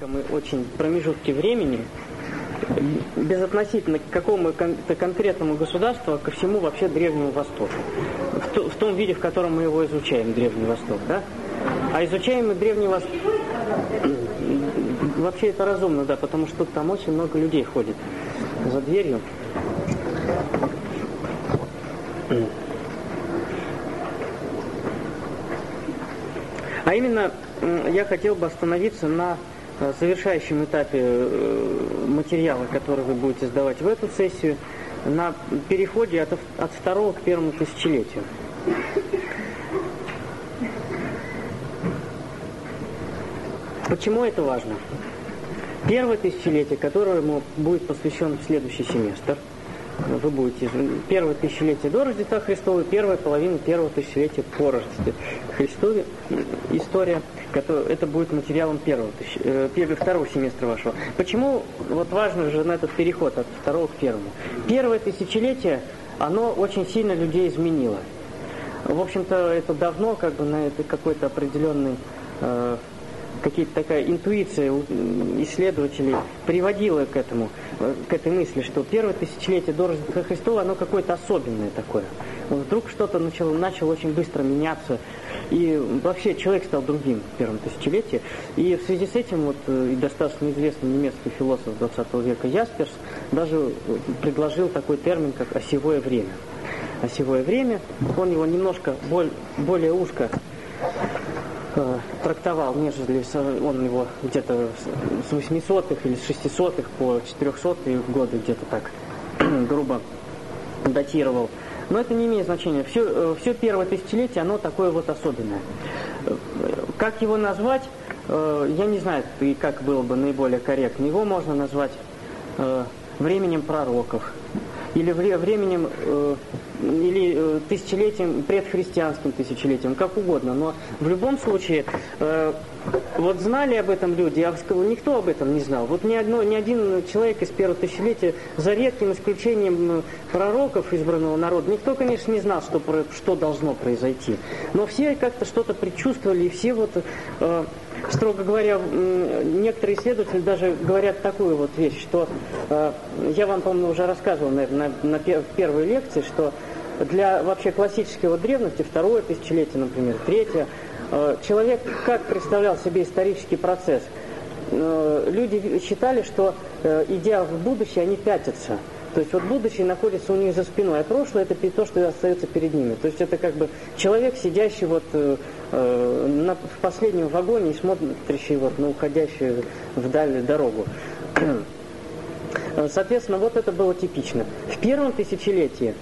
Мы очень промежутки времени, безотносительно к какому-то конкретному государству, а ко всему вообще Древнему Востоку. В, то, в том виде, в котором мы его изучаем, Древний Восток, да? А изучаем мы Древний Восток... Вообще это разумно, да, потому что там очень много людей ходит за дверью. А именно, я хотел бы остановиться на завершающем этапе э, материала, который вы будете сдавать в эту сессию, на переходе от, от второго к первому тысячелетию. Почему это важно? Первое тысячелетие, которому будет посвящен следующий семестр – вы будете первое тысячелетие до Рождества Христова, первая половина первого тысячелетия по Рождеству Христове. История, которая, это будет материалом первого, тысяч, э, второго семестра вашего. Почему вот важно же на этот переход от второго к первому? Первое тысячелетие, оно очень сильно людей изменило. В общем-то, это давно как бы на это какой-то определенный э, какие-то такая интуиция исследователей приводила к этому, э, к этой мысли, что первое тысячелетие до Рождества Христова, оно какое-то особенное такое. Вдруг что-то начало, начало очень быстро меняться, и вообще человек стал другим в первом тысячелетии. И в связи с этим вот э, и достаточно известный немецкий философ 20 века Ясперс даже э, предложил такой термин, как осевое время. Осевое время, он его немножко боль, более узко трактовал, нежели он его где-то с 800-х или с 600-х по 400-е годы где-то так грубо датировал. Но это не имеет значения. Все, э, все первое тысячелетие, оно такое вот особенное. Как его назвать, э, я не знаю, и как было бы наиболее корректно. Его можно назвать э, временем пророков или временем или э, тысячелетием, предхристианским тысячелетием, как угодно. Но в любом случае, э, вот знали об этом люди, а никто об этом не знал. Вот ни, одно, ни один человек из первого тысячелетия, за редким исключением э, пророков избранного народа, никто, конечно, не знал, что, что должно произойти. Но все как-то что-то предчувствовали, и все вот... Э, строго говоря, некоторые исследователи даже говорят такую вот вещь, что э, я вам, по-моему, уже рассказывал, наверное, на, на первой лекции, что для вообще классического древности, второе тысячелетие, например, третье, человек как представлял себе исторический процесс? Э, люди считали, что э, идя в будущее, они пятятся. То есть вот будущее находится у них за спиной, а прошлое это то, что остается перед ними. То есть это как бы человек, сидящий вот э, на, в последнем вагоне и смотрящий вот на уходящую вдаль дорогу. Соответственно, вот это было типично. В первом тысячелетии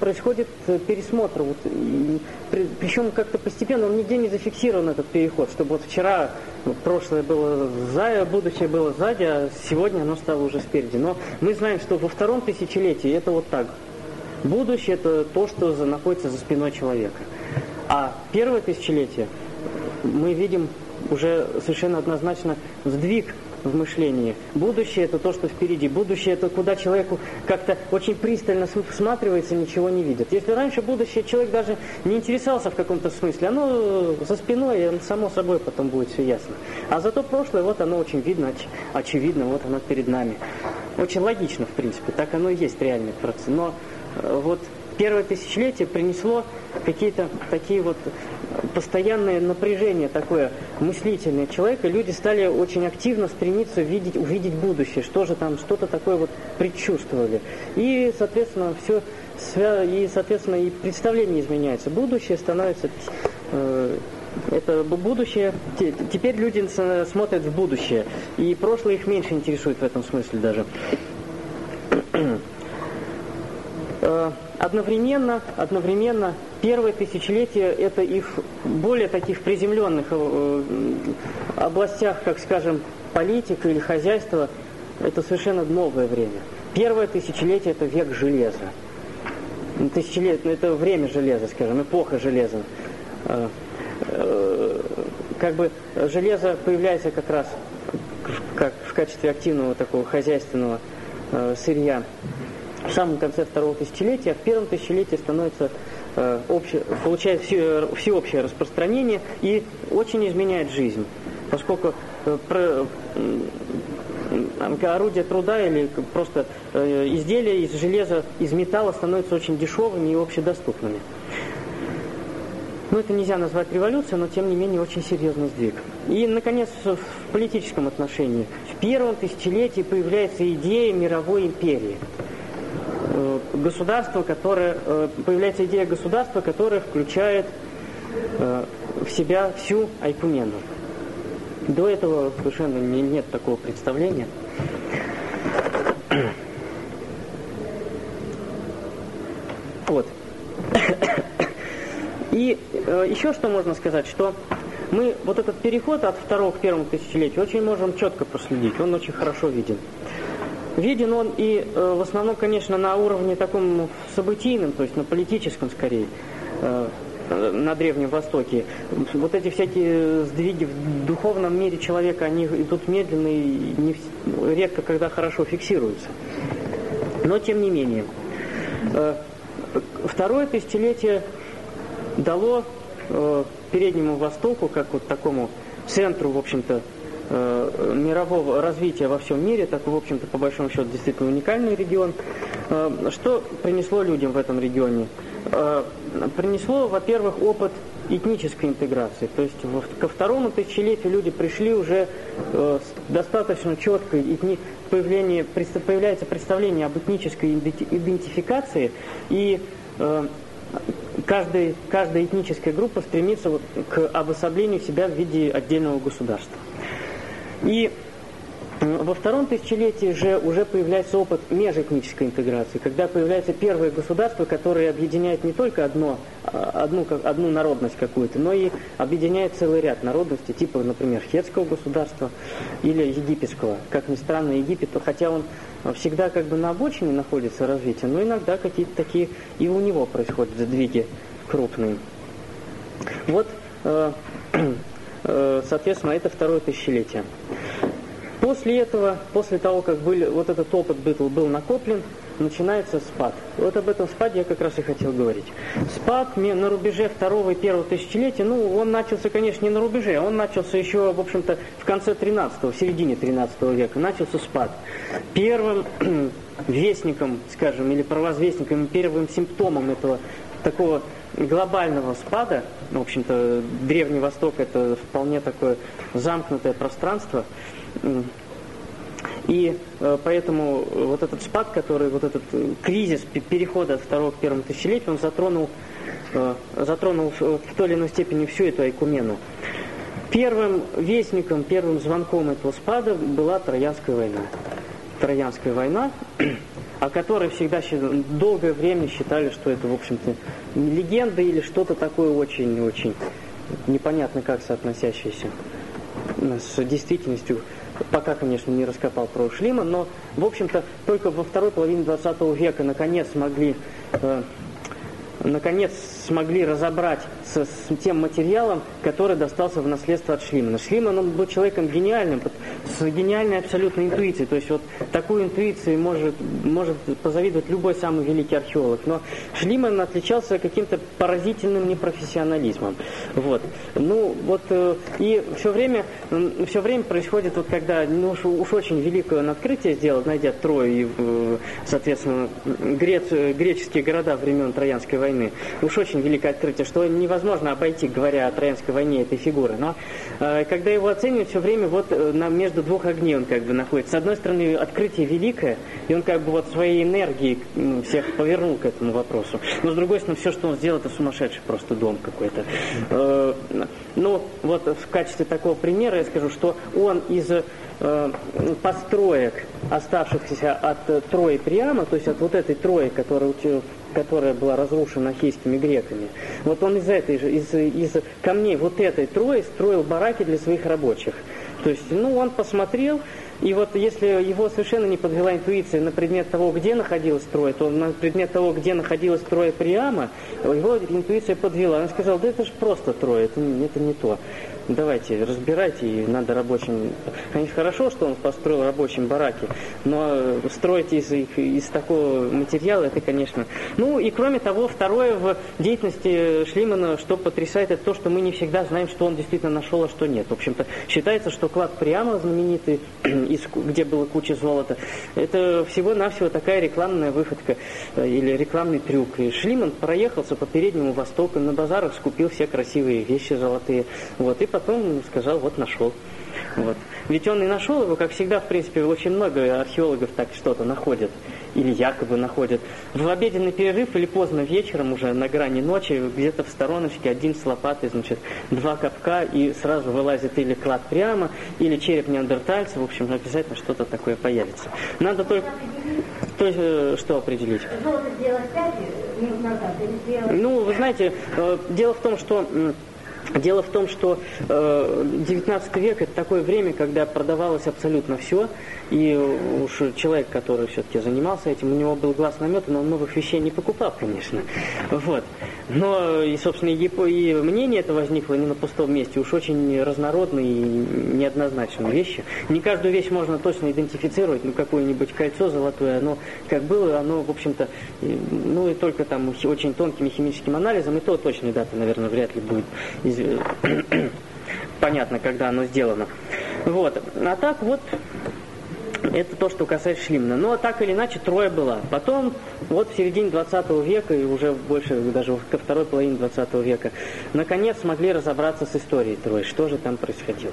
происходит э, пересмотр. Вот, и, причем как-то постепенно, он нигде не зафиксирован этот переход, чтобы вот вчера прошлое было за, будущее было сзади, а сегодня оно стало уже спереди. Но мы знаем, что во втором тысячелетии это вот так. Будущее это то, что за, находится за спиной человека. А первое тысячелетие мы видим уже совершенно однозначно сдвиг в мышлении. Будущее это то, что впереди. Будущее это куда человеку как-то очень пристально всматривается, ничего не видит. Если раньше будущее человек даже не интересовался в каком-то смысле, оно за спиной, само собой потом будет все ясно. А зато прошлое, вот оно очень видно, оч очевидно, вот оно перед нами. Очень логично, в принципе, так оно и есть реальный процесс. Но э, вот первое тысячелетие принесло какие-то такие вот постоянное напряжение такое мыслительное человека, люди стали очень активно стремиться видеть, увидеть будущее, что же там, что-то такое вот предчувствовали. И, соответственно, все, и, соответственно, и представление изменяется. Будущее становится э, это будущее, теперь люди смотрят в будущее, и прошлое их меньше интересует в этом смысле даже. Э, одновременно, одновременно первое тысячелетие это и в более таких приземленных э, областях, как скажем, политика или хозяйство, это совершенно новое время. Первое тысячелетие это век железа. Тысячелетие, это время железа, скажем, эпоха железа. Э, как бы железо появляется как раз как в качестве активного такого хозяйственного сырья в самом конце второго тысячелетия, в первом тысячелетии становится э, обще, получает все, всеобщее распространение и очень изменяет жизнь. поскольку про, орудия труда или просто изделия из железа, из металла становятся очень дешевыми и общедоступными. Ну, это нельзя назвать революцией, но тем не менее очень серьезный сдвиг. И, наконец, в политическом отношении. В первом тысячелетии появляется идея мировой империи. Э, государство, которое, э, появляется идея государства, которое включает э, в себя всю Айкумену. До этого совершенно нет такого представления. Вот. И еще что можно сказать, что мы вот этот переход от второго к первому тысячелетию очень можем четко проследить, он очень хорошо виден. Виден он и э, в основном, конечно, на уровне таком событийном, то есть на политическом скорее, э, на Древнем Востоке. Вот эти всякие сдвиги в духовном мире человека, они идут медленно и не, редко когда хорошо фиксируются. Но тем не менее. Э, второе тысячелетие дало Переднему Востоку, как вот такому центру, в общем-то, э, мирового развития во всем мире, так, в общем-то, по большому счету, действительно уникальный регион. Э, что принесло людям в этом регионе? Э, принесло, во-первых, опыт этнической интеграции. То есть ко второму тысячелетию люди пришли уже с достаточно четкой этни, появление, появляется представление об этнической идентификации и каждый, каждая этническая группа стремится вот к обособлению себя в виде отдельного государства. И во втором тысячелетии же уже появляется опыт межэтнической интеграции, когда появляется первое государство, которое объединяет не только одно, а, одну, одну народность какую-то, но и объединяет целый ряд народностей, типа, например, хетского государства или египетского. Как ни странно, Египет, хотя он всегда как бы на обочине находится развитие, но иногда какие-то такие и у него происходят сдвиги крупные. Вот, э, соответственно, это второе тысячелетие. После этого, после того, как были, вот этот опыт был, был накоплен, начинается спад. Вот об этом спаде я как раз и хотел говорить. Спад на рубеже второго и первого тысячелетия, ну, он начался, конечно, не на рубеже, он начался еще, в общем-то, в конце 13-го, в середине 13 века, начался спад. Первым вестником, скажем, или провозвестником, первым симптомом этого такого глобального спада, в общем-то, Древний Восток это вполне такое замкнутое пространство, и э, поэтому вот этот спад, который, вот этот э, кризис перехода от второго к первому тысячелетию, он затронул, э, затронул в той или иной степени всю эту айкумену. Первым вестником, первым звонком этого спада была Троянская война. Троянская война, о которой всегда долгое время считали, что это, в общем-то, легенда или что-то такое очень-очень непонятно как соотносящееся с действительностью. Пока, конечно, не раскопал про Шлима, но, в общем-то, только во второй половине 20 века наконец смогли э, наконец смогли разобрать с, с тем материалом, который достался в наследство от Шлимана. Шлиман он был человеком гениальным, с гениальной абсолютной интуицией. То есть вот такую интуицию может, может позавидовать любой самый великий археолог. Но Шлиман отличался каким-то поразительным непрофессионализмом. Вот. Ну вот э, и все время, все время происходит, вот когда ну, уж, уж очень великое открытие сделал, найдя Трою и, э, соответственно, грец, греческие города времен Троянской войны, уж очень великое открытие, что невозможно обойти, говоря о Троянской войне, этой фигуры. Но э, когда его оценивают, все время вот э, на, между двух огней он как бы находится. С одной стороны, открытие великое, и он как бы вот своей энергией ну, всех повернул к этому вопросу. Но с другой стороны, все, что он сделал, это сумасшедший просто дом какой-то. Э, ну, вот в качестве такого примера я скажу, что он из э, построек, оставшихся от э, Трои Приама, то есть от вот этой Трои, которая, которая была разрушена хейскими греками, вот он из этой же, из, из камней вот этой Трои строил бараки для своих рабочих. То есть, ну, он посмотрел, и вот если его совершенно не подвела интуиция на предмет того, где находилась Троя, то на предмет того, где находилась Троя Приама, его интуиция подвела. Он сказал, да это же просто Троя, это, это не то. Давайте, разбирайте, и надо рабочим... Конечно, хорошо, что он построил рабочим бараки, но строить из, из такого материала, это, конечно... Ну, и кроме того, второе в деятельности Шлимана, что потрясает, это то, что мы не всегда знаем, что он действительно нашел, а что нет. В общем-то, считается, что клад прямо знаменитый, где было куча золота, это всего-навсего такая рекламная выходка э, или рекламный трюк. И Шлиман проехался по Переднему Востоку, на базарах скупил все красивые вещи золотые, вот, и потом сказал, вот нашел. Вот. Ведь он и нашел его, как всегда, в принципе, очень много археологов так что-то находят, или якобы находят. В обеденный перерыв или поздно вечером, уже на грани ночи, где-то в стороночке один с лопатой, значит, два капка, и сразу вылазит или клад прямо, или череп неандертальца, в общем, обязательно что-то такое появится. Надо только... То есть, э, что определить? Ну, вы знаете, э, дело в том, что Дело в том, что э, 19 век это такое время, когда продавалось абсолютно все, и уж человек, который все-таки занимался этим, у него был глаз наметан, он новых вещей не покупал, конечно. Вот. Но и, собственно, и, и мнение это возникло не на пустом месте, уж очень разнородные и неоднозначные вещи. Не каждую вещь можно точно идентифицировать, ну какое-нибудь кольцо золотое, оно как было, оно, в общем-то, ну и только там очень тонким химическим анализом, и то точной даты, наверное, вряд ли будет понятно, когда оно сделано. Вот. А так вот это то, что касается Шлимна. Но так или иначе трое была. Потом, вот в середине 20 века, и уже больше, даже ко второй половине 20 века, наконец смогли разобраться с историей Трои, что же там происходило.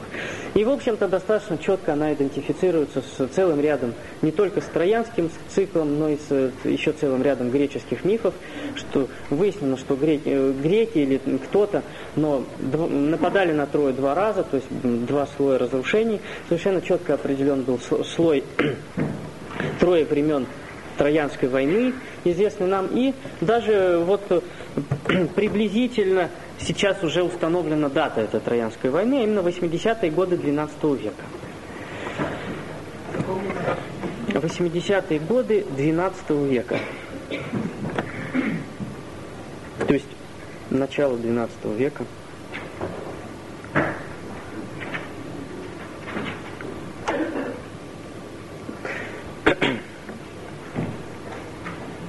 И, в общем-то, достаточно четко она идентифицируется с целым рядом, не только с троянским циклом, но и с еще целым рядом греческих мифов, что выяснено, что греки, э, греки или кто-то, но нападали на Трою два раза, то есть два слоя разрушений, совершенно четко определен был слой трое времен Троянской войны, известны нам, и даже вот приблизительно сейчас уже установлена дата этой Троянской войны, а именно 80-е годы 12 века. 80-е годы 12 века. То есть начало 12 века.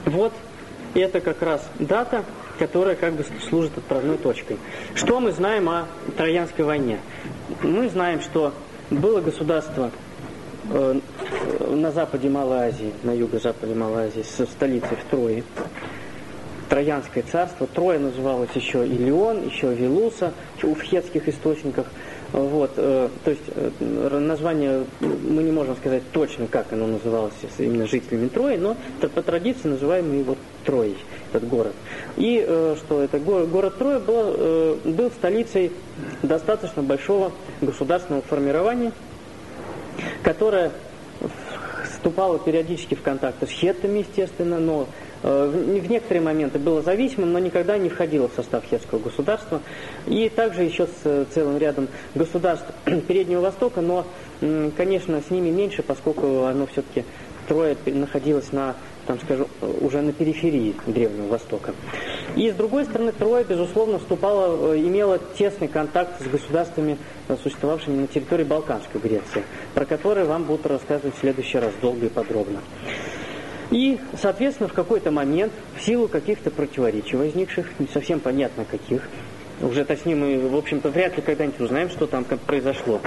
Вот это как раз дата, которая как бы служит отправной точкой. Что мы знаем о Троянской войне? Мы знаем, что было государство э, на западе Малой Азии, на юго-западе Малой Азии, со столицей в Трое. Троянское царство. Трое называлось еще Илион, еще Вилуса в хетских источниках – вот, э, то есть э, название мы не можем сказать точно, как оно называлось именно жителями Трои, но по традиции называем его Троей, этот город. И э, что это город, город Троя был, был столицей достаточно большого государственного формирования, которое вступало периодически в контакты с хеттами, естественно, но в некоторые моменты было зависимым, но никогда не входило в состав хетского государства. И также еще с э, целым рядом государств Переднего Востока, но, конечно, с ними меньше, поскольку оно все-таки трое находилось на, там скажу, уже на периферии Древнего Востока. И с другой стороны, Троя, безусловно, вступала, э, имела тесный контакт с государствами, существовавшими на территории Балканской Греции, про которые вам будут рассказывать в следующий раз долго и подробно. И, соответственно, в какой-то момент, в силу каких-то противоречий возникших, не совсем понятно каких, уже точнее мы, в общем-то, вряд ли когда-нибудь узнаем, что там произошло.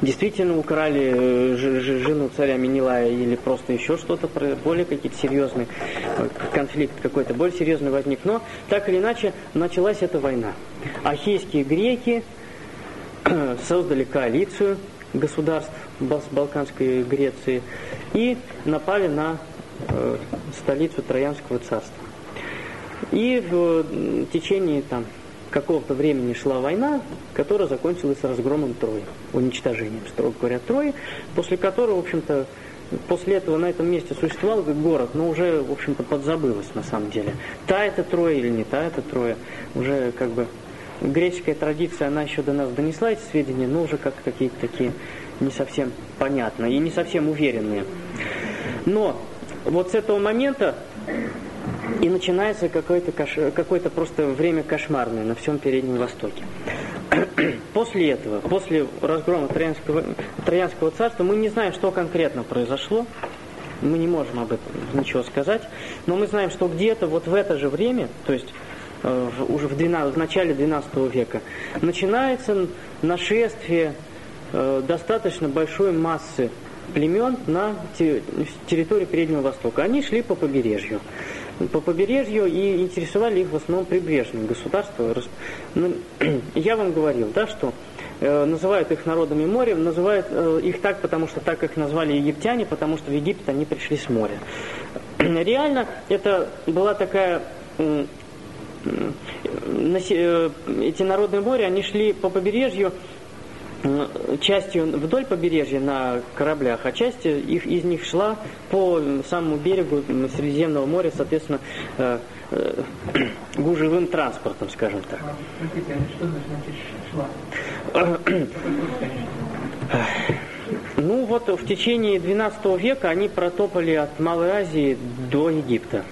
Действительно украли э, жену царя Минилая или просто еще что-то, более какие-то серьезные, э, конфликт какой-то более серьезный возник. Но так или иначе началась эта война. Ахейские греки создали коалицию государств Балканской Греции и напали на э, столицу Троянского царства. И в течение там, какого-то времени шла война, которая закончилась разгромом Трои, уничтожением, строго говоря, Трои, после которого, в общем-то, после этого на этом месте существовал город, но уже, в общем-то, подзабылось на самом деле. Та это Троя или не та это Троя, уже как бы греческая традиция, она еще до нас донесла эти сведения, но уже как какие-то такие не совсем понятные и не совсем уверенные. Но вот с этого момента и начинается какое-то кош... какое просто время кошмарное на всем Переднем Востоке. после этого, после разгрома Троянского, Троянского царства, мы не знаем, что конкретно произошло, мы не можем об этом ничего сказать, но мы знаем, что где-то вот в это же время, то есть э, уже в, 12, в начале XII века, начинается нашествие э, достаточно большой массы племен на территории Переднего Востока. Они шли по побережью. По побережью и интересовали их в основном прибрежные государства. Ну, я вам говорил, да, что э, называют их народами моря, называют э, их так, потому что так их назвали египтяне, потому что в Египет они пришли с моря. Реально, это была такая эти народные моря, они шли по побережью частью вдоль побережья на кораблях, а часть их, из них шла по самому берегу Средиземного моря, соответственно, э, э, гужевым транспортом, скажем так. А, ну вот в течение XII века они протопали от Малой Азии до Египта.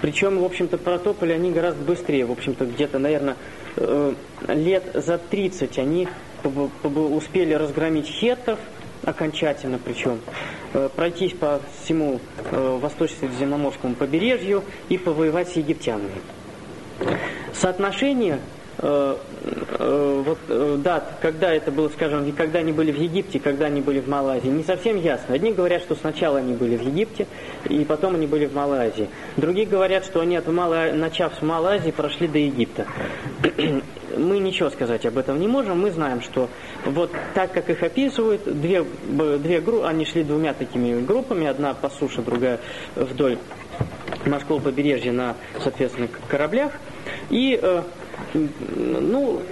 Причем, в общем-то, протопали они гораздо быстрее. В общем-то, где-то, наверное, э, лет за 30 они успели разгромить хеттов, окончательно причем, э, пройтись по всему э, восточно-средиземноморскому побережью и повоевать с египтянами. Соотношение э, вот дат, когда это было, скажем, когда они были в Египте, когда они были в Малайзии, не совсем ясно. Одни говорят, что сначала они были в Египте, и потом они были в Малайзии. Другие говорят, что они, от Малай... начав с Малайзии, прошли до Египта мы ничего сказать об этом не можем. Мы знаем, что вот так, как их описывают, две, две группы, они шли двумя такими группами, одна по суше, другая вдоль морского побережья на, соответственно, кораблях. И, э, ну...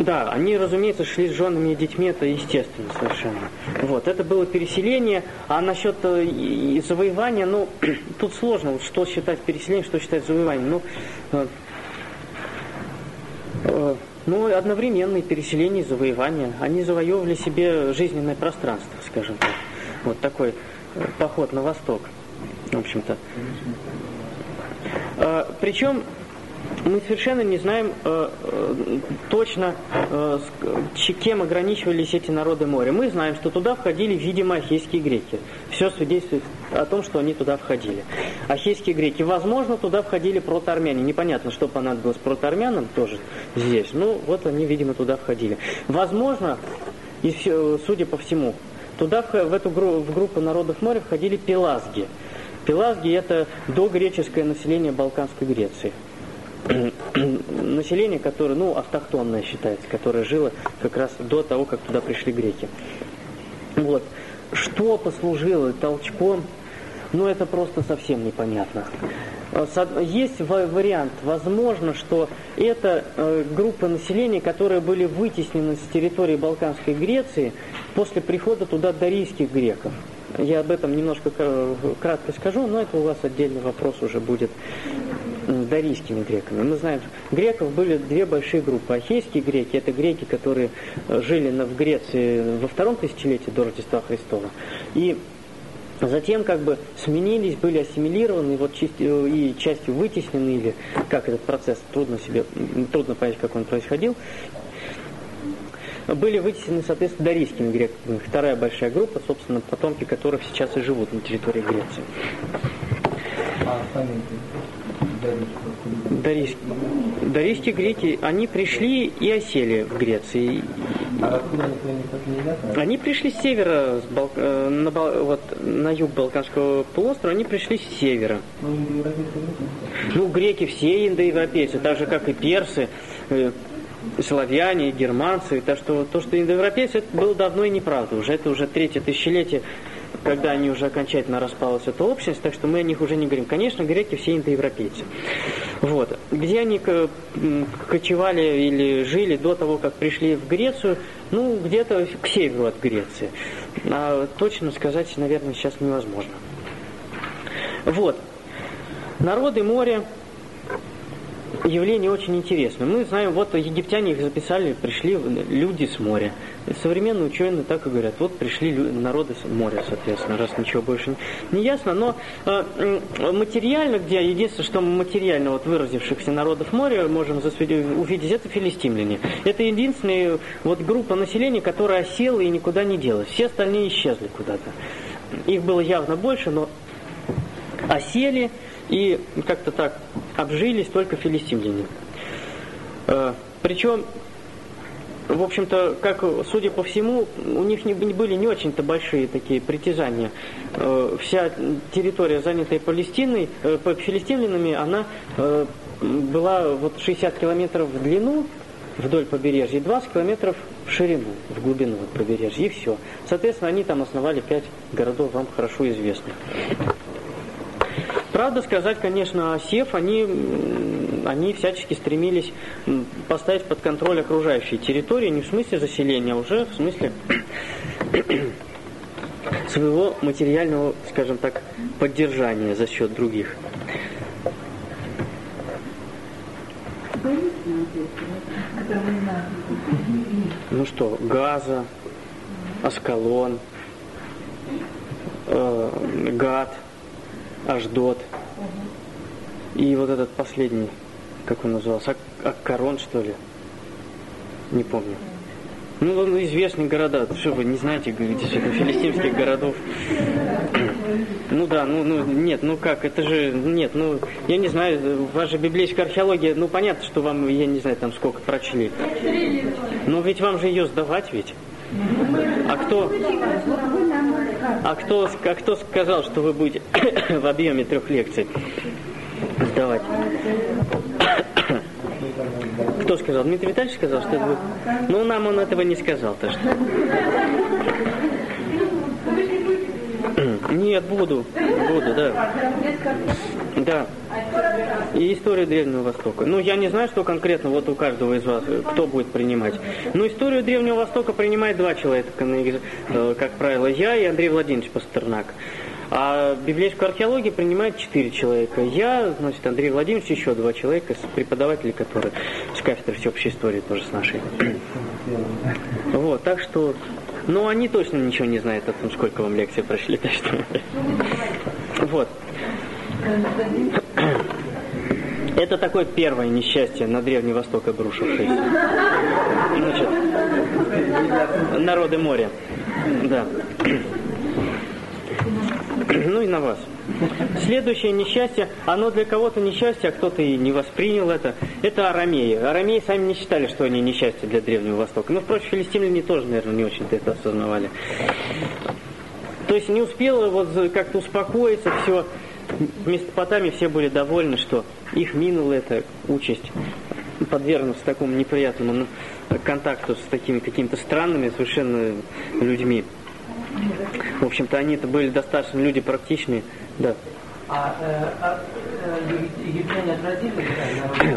Да, они, разумеется, шли с женами и детьми, это естественно совершенно. Вот, это было переселение, а насчет э, завоевания, ну, тут сложно, вот, что считать переселением, что считать завоеванием. Ну, э, э, ну, одновременные переселения и завоевания. Они завоевывали себе жизненное пространство, скажем так. Вот такой э, поход на восток, в общем-то. Э, причем мы совершенно не знаем э, э, точно, э, кем ограничивались эти народы моря. Мы знаем, что туда входили, видимо, ахейские греки. Все свидетельствует о том, что они туда входили. Ахейские греки. Возможно, туда входили протоармяне. Непонятно, что понадобилось протоармянам тоже здесь. Ну, вот они, видимо, туда входили. Возможно, и судя по всему, туда в эту в группу народов моря входили пелазги. Пелазги – это догреческое население Балканской Греции. население, которое, ну, автохтонное считается, которое жило как раз до того, как туда пришли греки. Вот. Что послужило толчком, ну, это просто совсем непонятно. Есть вариант, возможно, что это э, группа населения, которые были вытеснены с территории Балканской Греции после прихода туда дарийских греков. Я об этом немножко кратко скажу, но это у вас отдельный вопрос уже будет дарийскими греками. Мы знаем, греков были две большие группы. Ахейские греки – это греки, которые э, жили в Греции во втором тысячелетии до Рождества Христова. И Затем как бы сменились, были ассимилированы, вот э, и частью вытеснены, или как этот процесс, трудно себе, трудно понять, как он происходил, были вытеснены, соответственно, дарийскими греками. Вторая большая группа, собственно, потомки которых сейчас и живут на территории Греции. А Дарийские. Дарийские греки, они пришли и осели в Греции. А они пришли с севера, с Бал... Э, на, Бал... вот, на юг Балканского полуострова, они пришли с севера. Ну, ну греки все индоевропейцы, так же, как и персы, э, славяне, германцы. Так что то, что индоевропейцы, это было давно и неправда. Уже это уже третье тысячелетие когда они уже окончательно распалась эта общность, так что мы о них уже не говорим. Конечно, греки все индоевропейцы. Вот. Где они кочевали или жили до того, как пришли в Грецию? Ну, где-то к северу от Греции. А точно сказать, наверное, сейчас невозможно. Вот. Народы моря явление очень интересное. Мы знаем, вот египтяне их записали, пришли люди с моря. Современные ученые так и говорят, вот пришли народы с моря, соответственно, раз ничего больше не ясно. Но э, материально, где единственное, что материально вот выразившихся народов моря можем увидеть, это филистимляне. Это единственная вот группа населения, которая осела и никуда не делась. Все остальные исчезли куда-то. Их было явно больше, но осели и как-то так обжились только филистимляне. Э, Причем, в общем-то, как, судя по всему, у них не, были не очень-то большие такие притязания. Э, вся территория, занятая Палестиной, э, филистимлянами, она была вот 60 километров в длину вдоль побережья и 20 километров в ширину, в глубину побережья, и все. Соответственно, они там основали пять городов, вам хорошо известных. Правда сказать, конечно, Сев, они, они всячески стремились поставить под контроль окружающие территории, не в смысле заселения, а уже в смысле своего материального, скажем так, поддержания за счет других. Ну что, Газа, Аскалон, э, Гад – Аждот. И вот этот последний, как он назывался, Аккарон, что ли? Не помню. Ну, известные города. Что вы не знаете, говорите, что это филистимских городов? Ну да, ну, ну нет, ну как, это же, нет, ну, я не знаю, ваша библейская археология, ну понятно, что вам, я не знаю, там сколько прочли. Но ведь вам же ее сдавать ведь. А кто, а кто, а кто сказал, что вы будете в объеме трех лекций сдавать? Кто сказал? Дмитрий Витальевич сказал, что это будет? Ну, нам он этого не сказал, то что. Нет, буду. Буду, да. Да. И историю Древнего Востока. Ну, я не знаю, что конкретно вот у каждого из вас, кто будет принимать. Но историю Древнего Востока принимает два человека, э, как правило, я и Андрей Владимирович Пастернак. А библейскую археологию принимает четыре человека. Я, значит, Андрей Владимирович, еще два человека, преподаватели, которые с кафедры всеобщей истории тоже с нашей. Вот, так что но они точно ничего не знают о том, сколько вам лекций прошли. Так что... Вот. Это такое первое несчастье на Древний Восток обрушившееся. Значит, народы моря. Да. Ну и на вас. Следующее несчастье, оно для кого-то несчастье, а кто-то и не воспринял это, это арамеи. Арамеи сами не считали, что они несчастье для Древнего Востока. Но, впрочем, филистимляне тоже, наверное, не очень-то это осознавали. То есть не успело вот как-то успокоиться все. В Месопотамии все были довольны, что их минула эта участь подвергнуться такому неприятному контакту с такими какими-то странными совершенно людьми. В общем-то, они-то были достаточно люди практичные. Да. А, э, а э?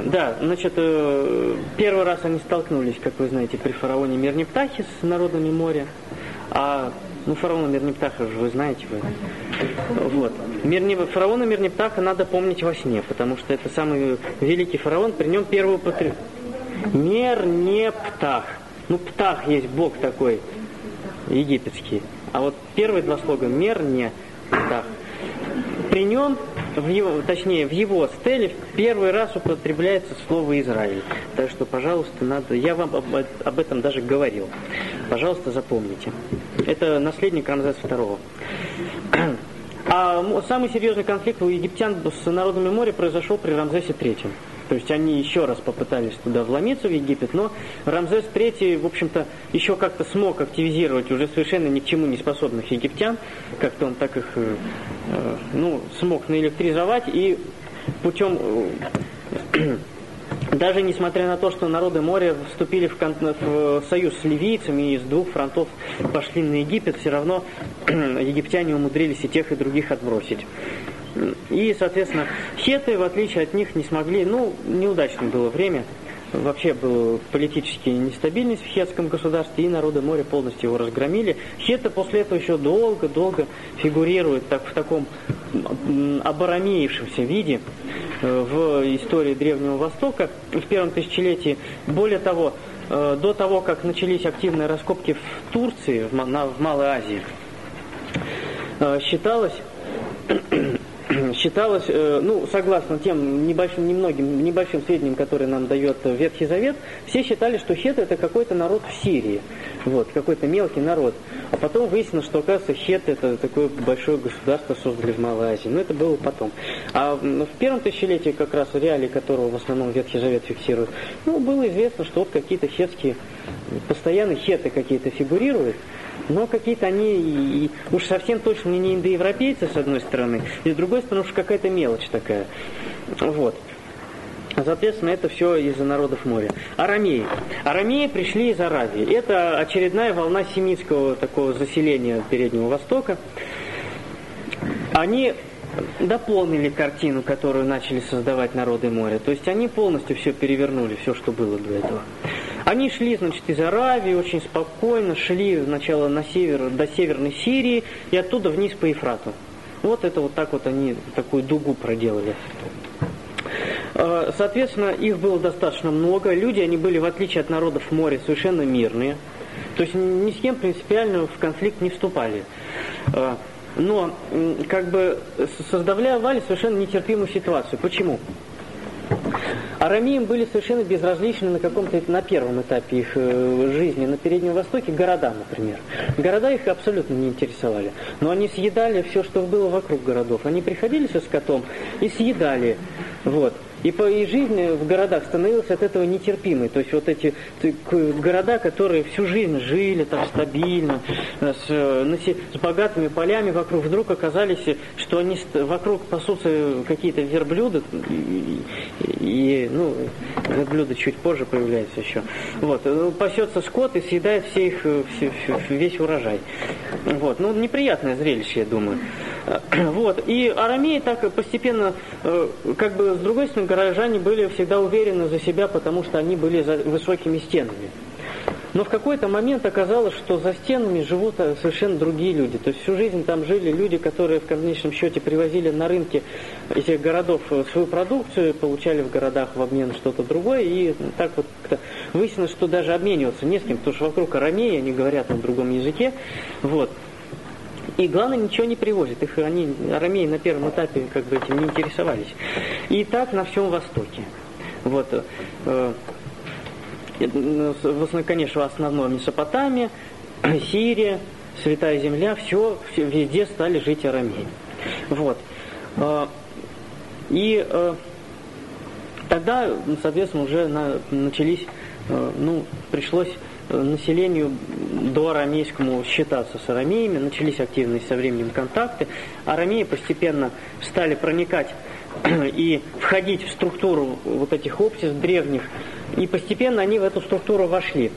Да, значит, э, первый раз они столкнулись, как вы знаете, при фараоне Мирнептахе с народами моря. А, ну, фараона Мирнептаха же вы знаете. Вы. Вот. Мирне, фараона Мирнептаха надо помнить во сне, потому что это самый великий фараон, при нем первый патри... Мернептах. Ну, птах есть бог такой, египетский. А вот первые два слога «мер», «не», «птах». При нем, в его, точнее, в его стеле первый раз употребляется слово «Израиль». Так что, пожалуйста, надо... Я вам об, об этом даже говорил. Пожалуйста, запомните. Это наследник Рамзеса II. А самый серьезный конфликт у египтян с народами моря произошел при Рамзесе III. То есть они еще раз попытались туда вломиться, в Египет, но Рамзес III, в общем-то, еще как-то смог активизировать уже совершенно ни к чему не способных египтян, как-то он так их, э, э ну, смог наэлектризовать и путем... Э, даже несмотря на то, что народы моря вступили в, кон- в союз с ливийцами и с двух фронтов пошли на Египет, все равно египтяне умудрились и тех, и других отбросить. И, соответственно, хеты, в отличие от них, не смогли, ну, неудачное было время, вообще была политическая нестабильность в хетском государстве, и народы моря полностью его разгромили. Хеты после этого еще долго-долго фигурируют так, в таком оборомеившемся виде. в истории Древнего Востока в первом тысячелетии. Более того, до того, как начались активные раскопки в Турции, в Малой Азии, считалось, считалось, э, ну, согласно тем небольшим, немногим, небольшим сведениям, которые нам дает Ветхий Завет, все считали, что хеты это какой-то народ в Сирии, вот, какой-то мелкий народ. А потом выяснилось, что, оказывается, хеты это такое большое государство создали в Малой Азии. Но это было потом. А в первом тысячелетии, как раз реалии которого в основном Ветхий Завет фиксирует, ну, было известно, что вот какие-то хетские, постоянно хеты какие-то фигурируют, но какие-то они и, уж совсем точно не индоевропейцы, с одной стороны, и с другой стороны уж какая-то мелочь такая. Вот. Соответственно, это все из-за народов моря. Арамеи. Арамеи пришли из Аравии. Это очередная волна семитского такого заселения Переднего Востока. Они дополнили картину, которую начали создавать народы моря. То есть они полностью все перевернули, все, что было до этого. Они шли, значит, из Аравии очень спокойно, шли сначала на север, до Северной Сирии и оттуда вниз по Ефрату. Вот это вот так вот они такую дугу проделали. А, соответственно, их было достаточно много. Люди, они были, в отличие от народов моря, совершенно мирные. То есть ни с кем принципиально в конфликт не вступали. А, но как бы создавали совершенно нетерпимую ситуацию. Почему? Арамеям были совершенно безразличны на каком-то на первом этапе их э, жизни на Переднем Востоке города, например. Города их абсолютно не интересовали. Но они съедали все, что было вокруг городов. Они приходили со скотом и съедали. Вот. И, по, и жизнь в городах становилась от этого нетерпимой. То есть вот эти города, которые всю жизнь жили там стабильно, э, с, с богатыми полями вокруг, вдруг оказались, что они вокруг пасутся какие-то верблюды, и, и ну, верблюды чуть позже появляются еще. Вот, э, пасется скот и съедает все их, э, все, весь урожай. Вот, ну, неприятное зрелище, я думаю. Вот. И арамеи так постепенно, э, как бы с другой стороны, горожане были всегда уверены за себя, потому что они были за высокими стенами. Но в какой-то момент оказалось, что за стенами живут э, совершенно другие люди. То есть всю жизнь там жили люди, которые в конечном счете привозили на рынке этих городов э, свою продукцию, получали в городах в обмен что-то другое. И так вот выяснилось, что даже обмениваться не с кем, потому что вокруг арамеи, они говорят на другом языке. Вот. И главное, ничего не привозят. Их они, арамеи на первом этапе как бы этим не интересовались. И так на всем Востоке. Вот. Э, э, конечно, в основном Месопотамия, Сирия, Святая Земля, все, все везде стали жить арамеи. Вот. Э, и тогда, соответственно, уже на, начались, ну, пришлось населению до арамейскому считаться с арамеями, начались активные со временем контакты. Арамеи постепенно стали проникать и входить в структуру вот этих обществ древних, и постепенно они в эту структуру вошли.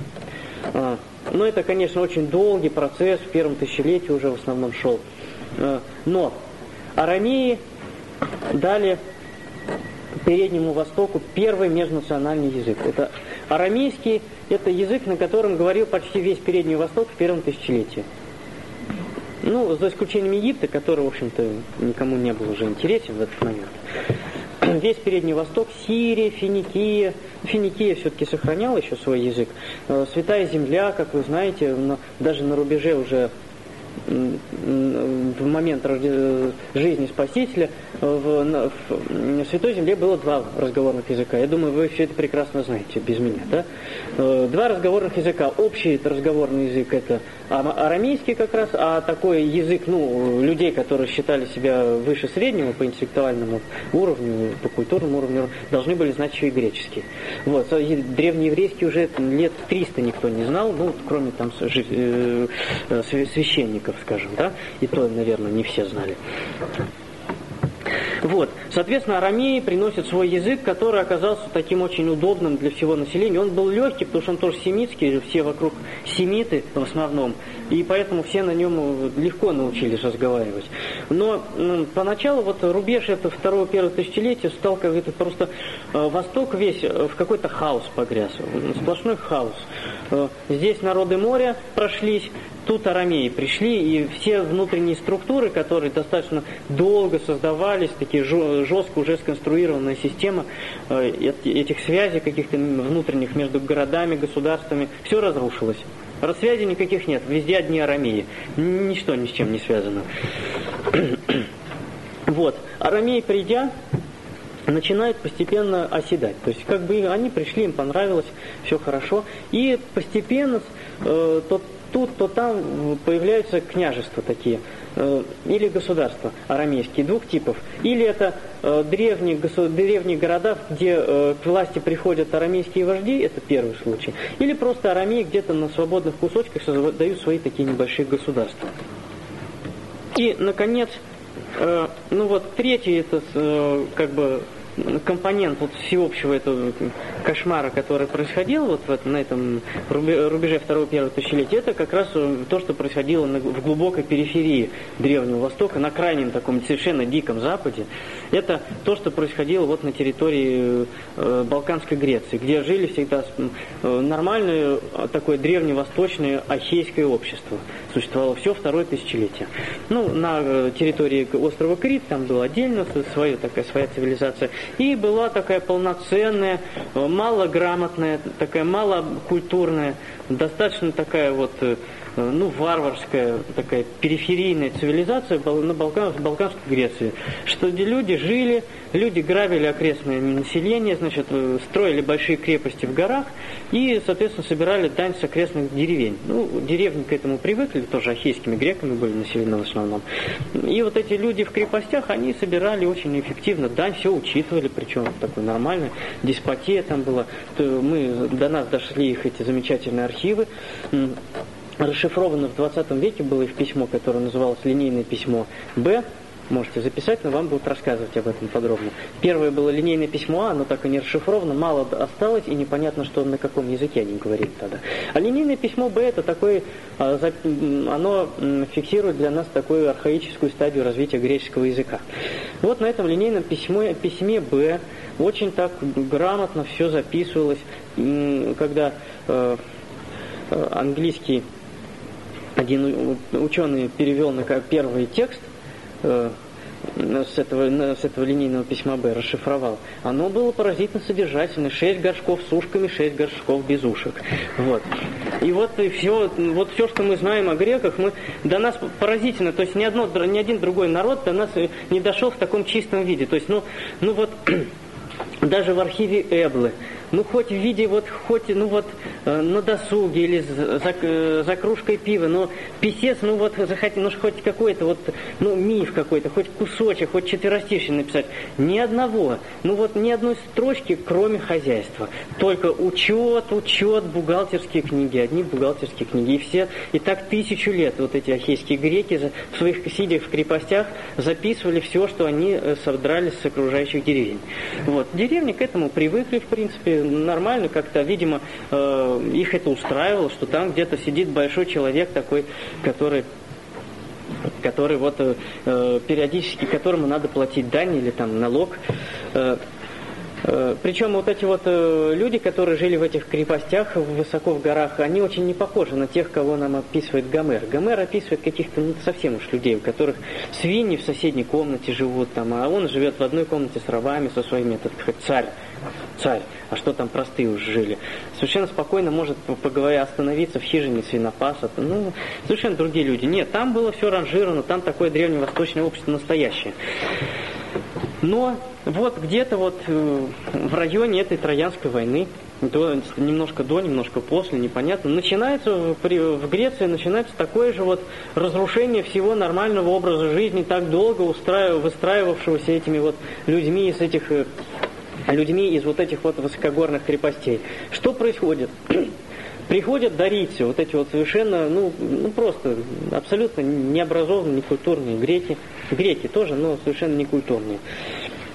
А, но это, конечно, очень долгий процесс, в первом тысячелетии уже в основном шел. А, но арамеи дали Переднему Востоку первый межнациональный язык. Это арамейский, это язык, на котором говорил почти весь Передний Восток в первом тысячелетии. Ну, за исключением Египта, который, в общем-то, никому не был уже интересен в этот момент. Весь Передний Восток, Сирия, Финикия. Финикия все-таки сохраняла еще свой язык. Э, Святая Земля, как вы знаете, даже на рубеже уже в момент жизни Спасителя в, в Святой Земле было два разговорных языка. Я думаю, вы все это прекрасно знаете без меня. Да? Э, два разговорных языка. Общий разговорный язык это арамейский как раз, а такой язык ну, людей, которые считали себя выше среднего по интеллектуальному уровню, по культурному уровню, должны были знать еще и греческий. Вот. Древнееврейский уже лет 300 никто не знал, ну, кроме там э, священников, скажем, да, и то, наверное, не все знали. Вот. Соответственно, арамеи приносят свой язык, который оказался таким очень удобным для всего населения. Он был легкий, потому что он тоже семитский, все вокруг семиты в основном, и поэтому все на нем легко научились разговаривать. Но ну, поначалу вот рубеж это второго первого тысячелетия стал как это просто э, Восток весь в какой-то хаос погряз, сплошной хаос. Э, здесь народы моря прошлись, тут арамеи пришли, и все внутренние структуры, которые достаточно долго создавались, такие жестко уже сконструированная система э, этих связей каких-то внутренних между городами, государствами, все разрушилось. Рассвязи никаких нет, везде одни арамеи. Ничто ни с чем не связано. вот. Арамеи, придя, начинают постепенно оседать. То есть как бы они пришли, им понравилось, все хорошо. И постепенно э, то тут, то там появляются княжества такие. Э, или государства арамейские, двух типов. Или это э, древние, древние города, где э, к власти приходят арамейские вожди, это первый случай. Или просто арамеи где-то на свободных кусочках создают свои такие небольшие государства. И, наконец, ну вот третий, это как бы компонент вот всеобщего этого кошмара, который происходил вот в, на этом рубеже второго-первого тысячелетия, это как раз э, то, что происходило на, в глубокой периферии Древнего Востока, на крайнем таком совершенно диком Западе. Это то, что происходило вот на территории э, Балканской Греции, где жили всегда э, нормальное такое древневосточное ахейское общество. Существовало все второе тысячелетие. Ну, на э, территории острова Крит там была отдельно своя такая своя цивилизация. И была такая полноценная, э, малограмотная, такая малокультурная, достаточно такая вот э, ну, варварская, такая периферийная цивилизация на Балкан, в Балканской Греции, что люди жили, люди грабили окрестное население, значит, э, строили большие крепости в горах и, соответственно, собирали дань с окрестных деревень. Ну, деревни к этому привыкли, тоже ахейскими греками были населены в основном. И вот эти люди в крепостях, они собирали очень эффективно дань, все учитывали, причем такой нормальный, деспотия там была. Мы, до нас дошли их эти замечательные архивы, расшифровано в 20 веке было их письмо, которое называлось «Линейное письмо Б». Можете записать, но вам будут рассказывать об этом подробно. Первое было линейное письмо А, оно так и не расшифровано, мало осталось, и непонятно, что на каком языке они говорили тогда. А линейное письмо Б это такое, а, оно фиксирует для нас такую архаическую стадию развития греческого языка. Вот на этом линейном письме, письме Б очень так грамотно все записывалось, когда э, э, английский один ученый перевел на первый текст э, с этого, с этого линейного письма Б, расшифровал. Оно было поразительно содержательное. Шесть горшков с ушками, шесть горшков без ушек. Вот. И вот и все, вот все, что мы знаем о греках, мы, до нас поразительно. То есть ни, одно, ни один другой народ до нас не дошел в таком чистом виде. То есть, ну, ну вот даже в архиве Эблы ну хоть в виде вот, хоть, ну вот э, на досуге или за, э, за кружкой пива, но писец, ну вот захотел, ну хоть какой-то вот, ну миф какой-то, хоть кусочек, хоть четверостишье написать. Ни одного, ну вот ни одной строчки, кроме хозяйства. Только учет, учет, бухгалтерские книги, одни бухгалтерские книги. И все, и так тысячу лет вот эти ахейские греки в своих сидях в крепостях записывали все, что они э, содрали с окружающих деревень. Вот. Деревни к этому привыкли, в принципе, нормально как-то, видимо, э, их это устраивало, что там где-то сидит большой человек такой, который который вот э, э периодически которому надо платить дань или там налог. Э, Причем вот эти вот э, люди, которые жили в этих крепостях высоко в горах, они очень не похожи на тех, кого нам описывает Гомер. Гомер описывает каких-то ну, совсем уж людей, у которых свиньи в соседней комнате живут, там, а он живет в одной комнате с рабами, со своими, этот царь, царь, а что там простые уже жили. Совершенно спокойно может, поговоря, остановиться в хижине свинопаса. Ну, совершенно другие люди. Нет, там было все ранжировано, там такое древневосточное общество настоящее. Но вот где-то вот э, в районе этой Троянской войны, до, немножко до, немножко после, непонятно, начинается в Греции начинается такое же вот разрушение всего нормального образа жизни, так долго устраив, выстраивавшегося этими вот людьми из этих э, людьми из вот этих вот высокогорных крепостей. Что происходит? Приходят дарийцы, вот эти вот совершенно, ну, ну просто абсолютно необразованные, некультурные греки. Греки тоже, но совершенно некультурные.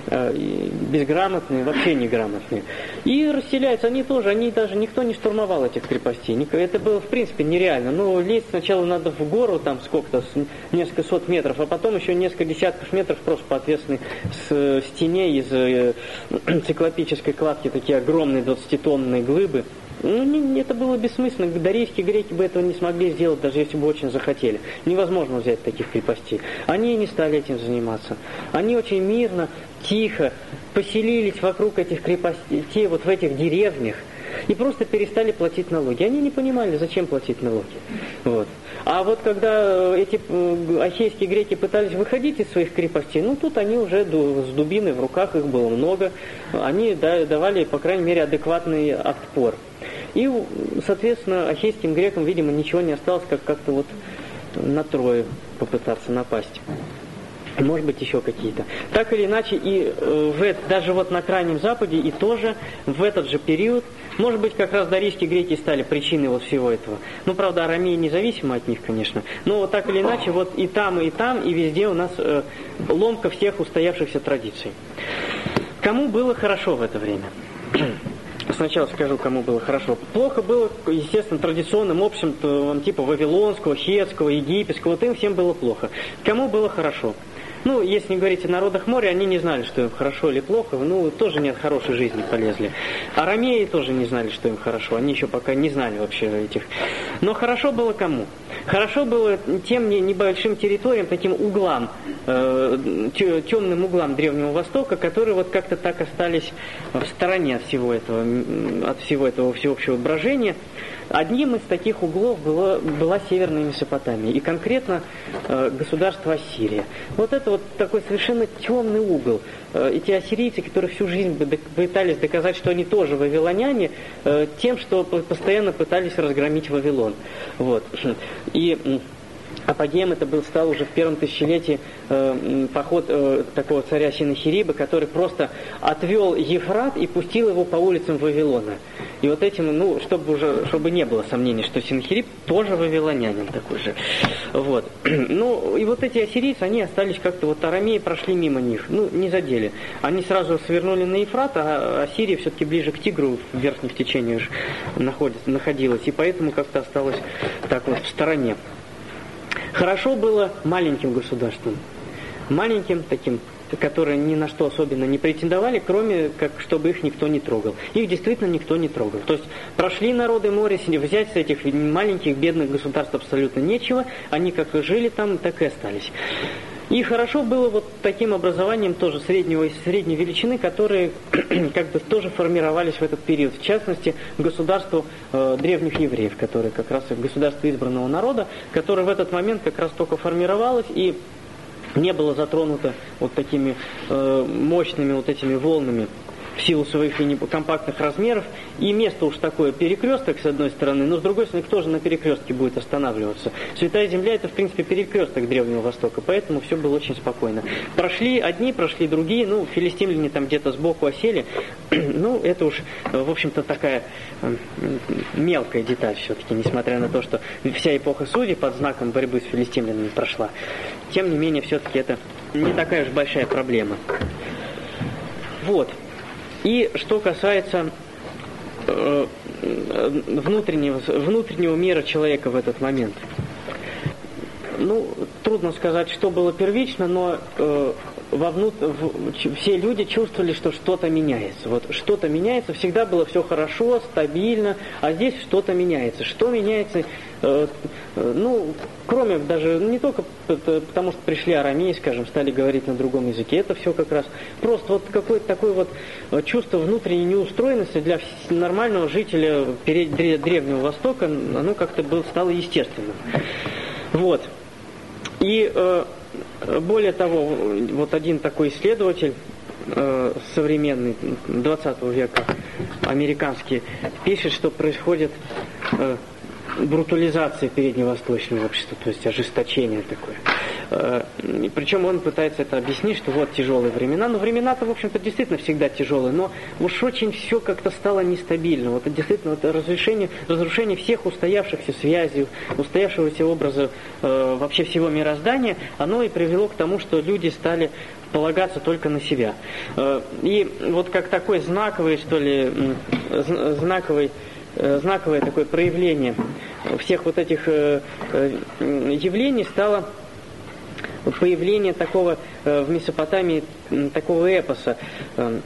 Э, безграмотные, вообще неграмотные. И расселяются они тоже, они даже, никто не штурмовал этих крепостей. Это было, в принципе, нереально. Ну, лезть сначала надо в гору, там сколько-то, несколько сот метров, а потом еще несколько десятков метров просто по ответственной стене из э, циклопической кладки, такие огромные 20-тонные глыбы Ну, не, это было бессмысленно. Дарийские греки бы этого не смогли сделать, даже если бы очень захотели. Невозможно взять таких крепостей. Они не стали этим заниматься. Они очень мирно, тихо поселились вокруг этих крепостей, вот в этих деревнях, и просто перестали платить налоги. Они не понимали, зачем платить налоги. Вот. А вот когда эти э, ахейские греки пытались выходить из своих крепостей, ну тут они уже с дубиной в руках, их было много, они давали, по крайней мере, адекватный отпор. И, соответственно, ахейским грекам, видимо, ничего не осталось, как как-то вот на трое попытаться напасть. Может быть, еще какие-то. Так или иначе, и э, в, даже вот на Крайнем Западе, и тоже в этот же период, может быть, как раз дарийские греки стали причиной вот всего этого. Ну, правда, Арамея независима от них, конечно. Но вот так или иначе, вот и там, и там, и везде у нас э, ломка всех устоявшихся традиций. Кому было хорошо в это время? Сначала скажу, кому было хорошо. Плохо было, естественно, традиционным обществом, типа Вавилонского, Хетского, Египетского, вот им всем было плохо. Кому было хорошо? Ну, если не говорить о народах моря, они не знали, что им хорошо или плохо, ну, тоже нет хорошей жизни полезли. Арамеи тоже не знали, что им хорошо, они еще пока не знали вообще этих. Но хорошо было кому? Хорошо было тем небольшим территориям, таким углам, э, темным углам Древнего Востока, которые вот как-то так остались в стороне от всего этого, от всего этого всеобщего брожения. Одним из таких углов было, была Северная Месопотамия, и конкретно э, государство Ассирия. Вот это вот такой совершенно темный угол. Эти ассирийцы, которые всю жизнь пытались доказать, что они тоже вавилоняне, э, тем, что постоянно пытались разгромить Вавилон. Вот. И апогеем это был, стал уже в первом тысячелетии э, поход э, такого царя Синахириба, который просто отвел Ефрат и пустил его по улицам Вавилона. И вот этим, ну, чтобы уже, чтобы не было сомнений, что Синахириб тоже вавилонянин такой же. Вот. Ну, и вот эти ассирийцы, они остались как-то, вот арамеи прошли мимо них, ну, не задели. Они сразу свернули на Ефрат, а Ассирия все-таки ближе к Тигру в верхних течениях находилась, и поэтому как-то осталась так вот в стороне. Хорошо было маленьким государством. Маленьким таким которые ни на что особенно не претендовали, кроме как чтобы их никто не трогал. Их действительно никто не трогал. То есть прошли народы моря, взять с этих маленьких бедных государств абсолютно нечего, они как жили там, так и остались. И хорошо было вот таким образованием тоже среднего и средней величины, которые как бы тоже формировались в этот период. В частности, государство э, древних евреев, которое как раз государство избранного народа, которое в этот момент как раз только формировалось и не было затронуто вот такими э, мощными вот этими волнами в силу своих компактных размеров, и место уж такое перекресток с одной стороны, но с другой стороны, кто же на перекрестке будет останавливаться? Святая Земля это, в принципе, перекресток Древнего Востока, поэтому все было очень спокойно. Прошли одни, прошли другие, ну, филистимляне там где-то сбоку осели, ну, это уж, в общем-то, такая э, мелкая деталь все-таки, несмотря на то, что вся эпоха судей под знаком борьбы с филистимлянами прошла. Тем не менее, все-таки это не такая уж большая проблема. Вот. И что касается э, внутреннего, внутреннего мира человека в этот момент. Ну, трудно сказать, что было первично, но э, вовнут, в, все люди чувствовали, что что-то меняется. Вот что-то меняется, всегда было все хорошо, стабильно, а здесь что-то меняется. Что меняется, э, э, ну, кроме даже, не только потому, что пришли арамеи, скажем, стали говорить на другом языке, это все как раз просто вот какое-то такое вот э, чувство внутренней неустроенности для нормального жителя Древнего Востока, оно как-то было, стало естественным. Вот. И э, более того, вот один такой исследователь э, современный, 20 века, американский, пишет, что происходит брутализация передневосточного общества, то есть ожесточение такое. Э, Причем он пытается это объяснить, что вот тяжелые времена, но времена-то, в общем-то, действительно всегда тяжелые, но уж очень все как-то стало нестабильно. Вот это действительно вот разрушение, разрушение всех устоявшихся связей, устоявшегося образа э, вообще всего мироздания, оно и привело к тому, что люди стали полагаться только на себя. Э, и вот как такой знаковый, что ли, знаковый знаковое такое проявление всех вот этих явлений стало появление такого э, в Месопотамии такого эпоса, э,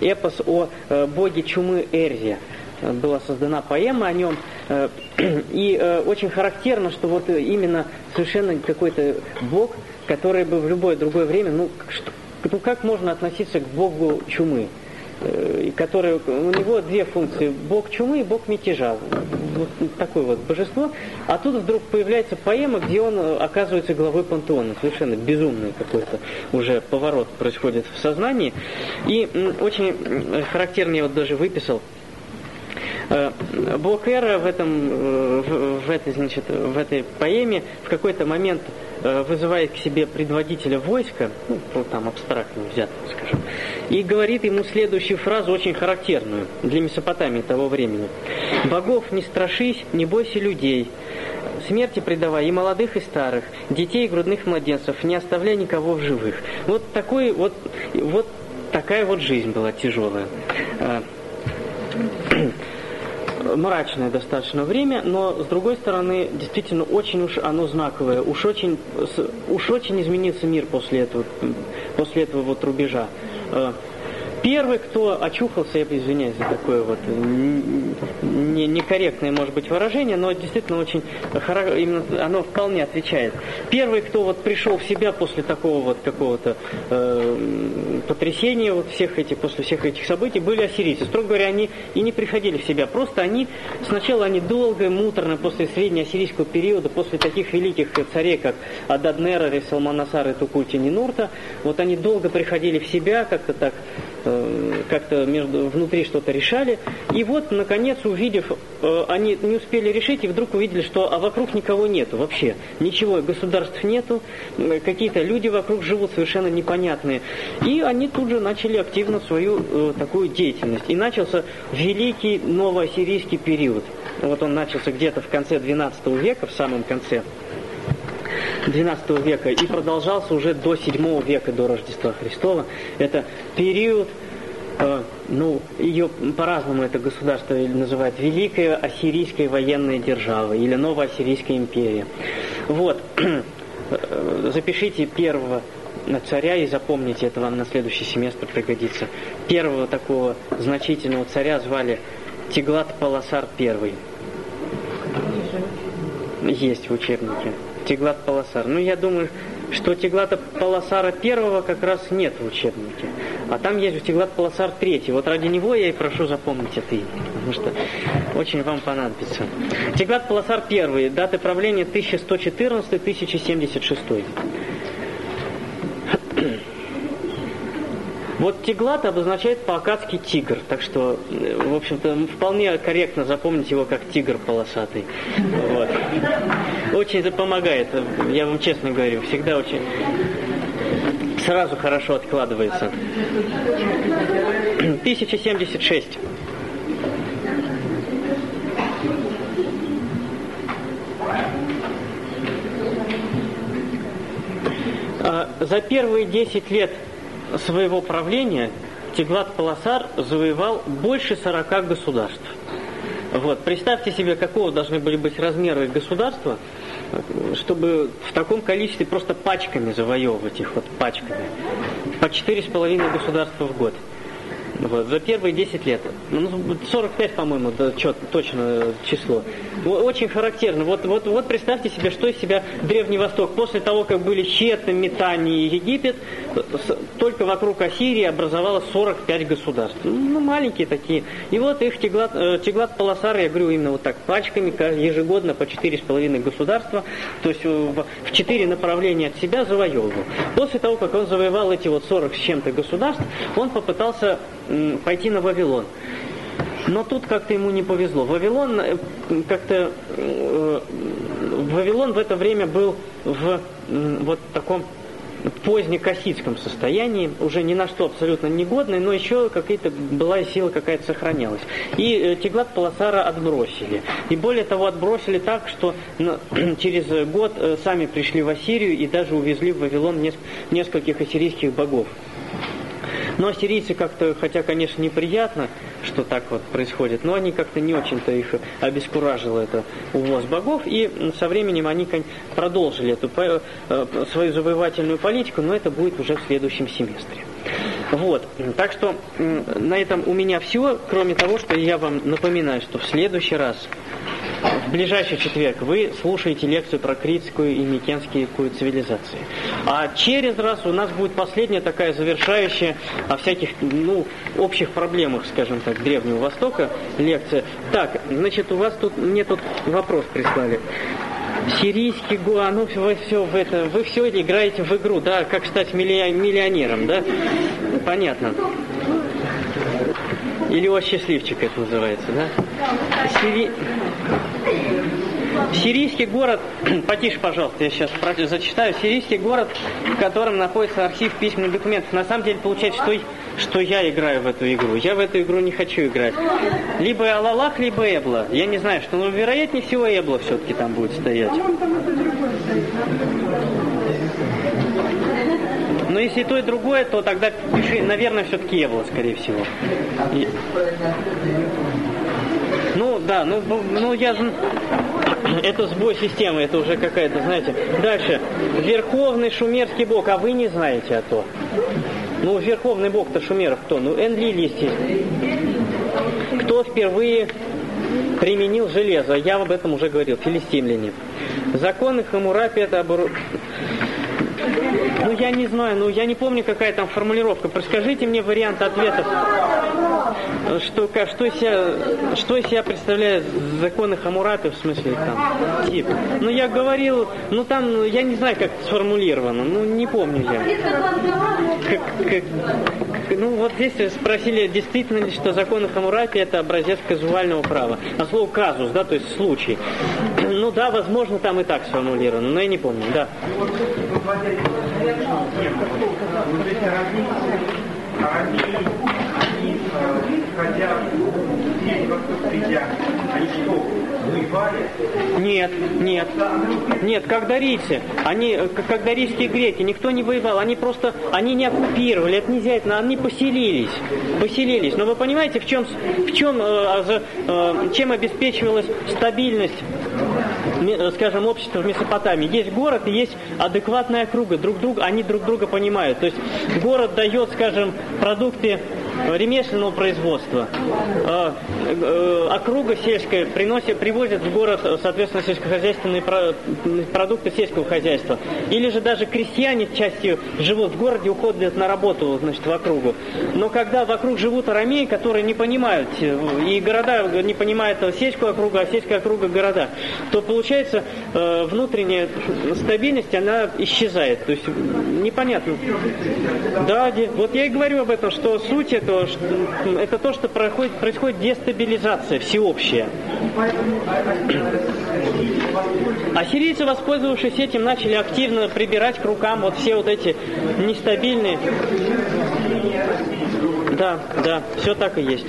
эпос о э, боге чумы Эрзия. была создана поэма о нем. И очень характерно, что вот именно совершенно какой-то бог, который бы в любое другое время, ну, ну как можно относиться к богу чумы? Который, у него две функции, бог чумы и бог мятежа. Вот такое вот божество. А тут вдруг появляется поэма, где он оказывается главой пантеона. Совершенно безумный какой-то уже поворот происходит в сознании. И очень характерно я вот даже выписал Э, Бог Эра в, этом, э, в, этой, значит, в этой поэме в какой-то момент э, вызывает к себе предводителя войска, ну, там абстрактно взят, скажем, и говорит ему следующую фразу, очень характерную для Месопотамии того времени. «Богов не страшись, не бойся людей, смерти предавай и молодых, и старых, детей и грудных младенцев, не оставляй никого в живых». Вот, такой, вот, вот такая вот жизнь была тяжелая мрачное достаточно время, но с другой стороны, действительно очень уж оно знаковое, уж очень, уж очень изменился мир после этого, после этого вот рубежа. Э, Первый, кто очухался, я извиняюсь за такое вот не, некорректное, может быть, выражение, но действительно очень именно оно вполне отвечает. Первый, кто вот пришел в себя после такого вот какого-то э, потрясения, вот всех этих, после всех этих событий, были ассирийцы. Строго говоря, они и не приходили в себя. Просто они, сначала они долго, муторно, после среднеассирийского периода, после таких великих царей, как Ададнера, Салманасар и Тукульти Нинурта, вот они долго приходили в себя, как-то так Э, как-то между, внутри что-то решали. И вот, наконец, увидев, э, они не успели решить, и вдруг увидели, что а вокруг никого нету вообще. Ничего, государств нету, какие-то люди вокруг живут совершенно непонятные. И они тут же начали активно свою э, такую деятельность. И начался великий новоассирийский период. Вот он начался где-то в конце XII века, в самом конце. XII века и продолжался уже до VII века, до Рождества Христова. Это период, э, ну, ее по-разному это государство называют Великая Ассирийская военная держава или Новая Ассирийская империя. Вот, запишите первого царя и запомните, это вам на следующий семестр пригодится. Первого такого значительного царя звали Тиглат Паласар I. Есть в учебнике. Теглат Паласар. Ну, я думаю, что Теглата Паласара первого как раз нет в учебнике. А там есть Теглат Паласар третий. Вот ради него я и прошу запомнить это имя, потому что очень вам понадобится. Теглат Паласар первый. Даты правления 1114-1076. Вот Теглат обозначает по-акадски тигр, так что, в общем-то, вполне корректно запомнить его как тигр полосатый. Вот. Очень это помогает, я вам честно говорю, всегда очень сразу хорошо откладывается. 1076. А, за первые 10 лет своего правления Теглат-Паласар завоевал больше 40 государств. Вот. Представьте себе, какого должны были быть размеры государства, чтобы в таком количестве просто пачками завоевывать их, вот пачками. По 4,5 государства в год. Вот, за первые 10 лет. Ну, 45, по-моему, да, чё, точно число. Очень характерно. Вот, вот, вот представьте себе, что из себя Древний Восток. После того, как были Четы, Метани и Египет, только вокруг Ассирии образовалось 45 государств. Ну, маленькие такие. И вот их Теглат, э, Теглат Паласар, я говорю именно вот так, пачками, ежегодно по 4,5 государства, то есть в, в 4 направления от себя завоевывал. После того, как он завоевал эти вот 40 с чем-то государств, он попытался пойти на Вавилон. Но тут как-то ему не повезло. Вавилон э, как-то... Э, Вавилон в это время был в вот таком позднекассидском состоянии, уже ни на что абсолютно негодный, но еще какая-то была сила какая-то сохранялась. И э, Теглат Паласара отбросили. И более того, отбросили так, что через год сами пришли в Ассирию и даже увезли в Вавилон нескольких ассирийских богов. Но ассирийцы как-то, хотя, конечно, неприятно, что так вот происходит, но они как-то не очень-то их обескуражило это увоз богов, и со временем они продолжили эту э, свою завоевательную политику, но это будет уже в следующем семестре. Вот, так что на этом у меня все, кроме того, что я вам напоминаю, что в следующий раз, в ближайший четверг, вы слушаете лекцию про критскую и микенскую цивилизации. А через раз у нас будет последняя такая завершающая о всяких, ну, общих проблемах, скажем так, Древнего Востока лекция. Так, значит, у вас тут, мне тут вопрос прислали. Сирийский гуа, ну вы все в это, вы все играете в игру, да, как стать миллионером, да? Понятно. Или о счастливчик это называется, да? Сири... Сирийский город, потише, пожалуйста, я сейчас зачитаю. Сирийский город, в котором находится архив письменных документов. На самом деле получается, что, что я играю в эту игру. Я в эту игру не хочу играть. Либо Алалах, либо Эбла. Я не знаю, что, но вероятнее всего Эбла все-таки там будет стоять. Но если и то, и другое, то тогда пиши, наверное, все-таки Эбла, скорее всего. И... Ну, да, ну, ну я... Это сбой системы, это уже какая-то, знаете. Дальше. Верховный шумерский бог, а вы не знаете о том. Ну, верховный бог-то шумеров кто? Ну, Энлиль, естественно. Кто впервые применил железо? Я об этом уже говорил, филистимляне. Законы Хамурапи это обору... Ну, я не знаю, ну, я не помню, какая там формулировка. Расскажите мне вариант ответов. Что, что, из себя, что из себя представляет законы Хамурапи, в смысле, там, тип. Ну, я говорил, ну, там, ну, я не знаю, как сформулировано, ну, не помню я. Как, как, ну, вот здесь спросили, действительно ли, что законы Хамурапи это образец казуального права. А слово казус, да, то есть случай. Ну, да, возможно, там и так сформулировано, но я не помню, да. Они, они, хотя здесь, вокруг придя, они что? Нет, нет, нет, как дарийцы, они, как дарийские греки, никто не воевал, они просто, они не оккупировали, это нельзя, это, они поселились, поселились. Но вы понимаете, в чем, в чем, э, э, чем обеспечивалась стабильность скажем, общество в Месопотамии. Есть город и есть адекватная округа. Друг друга, они друг друга понимают. То есть город дает, скажем, продукты ремесленного производства. А, э, округа сельская приносит, привозит в город, соответственно, сельскохозяйственные продукты сельского хозяйства. Или же даже крестьяне частью живут в городе, уходят на работу значит, в округу. Но когда вокруг живут арамеи, которые не понимают, и города не понимают сельскую округу, а сельская округа города, то получается э, внутренняя стабильность, она исчезает. То есть непонятно. Да, вот я и говорю об этом, что суть это то, что, это то, что происходит, происходит дестабилизация всеобщая. А сирийцы, воспользовавшись этим, начали активно прибирать к рукам вот все вот эти нестабильные... Да, да, все так и есть.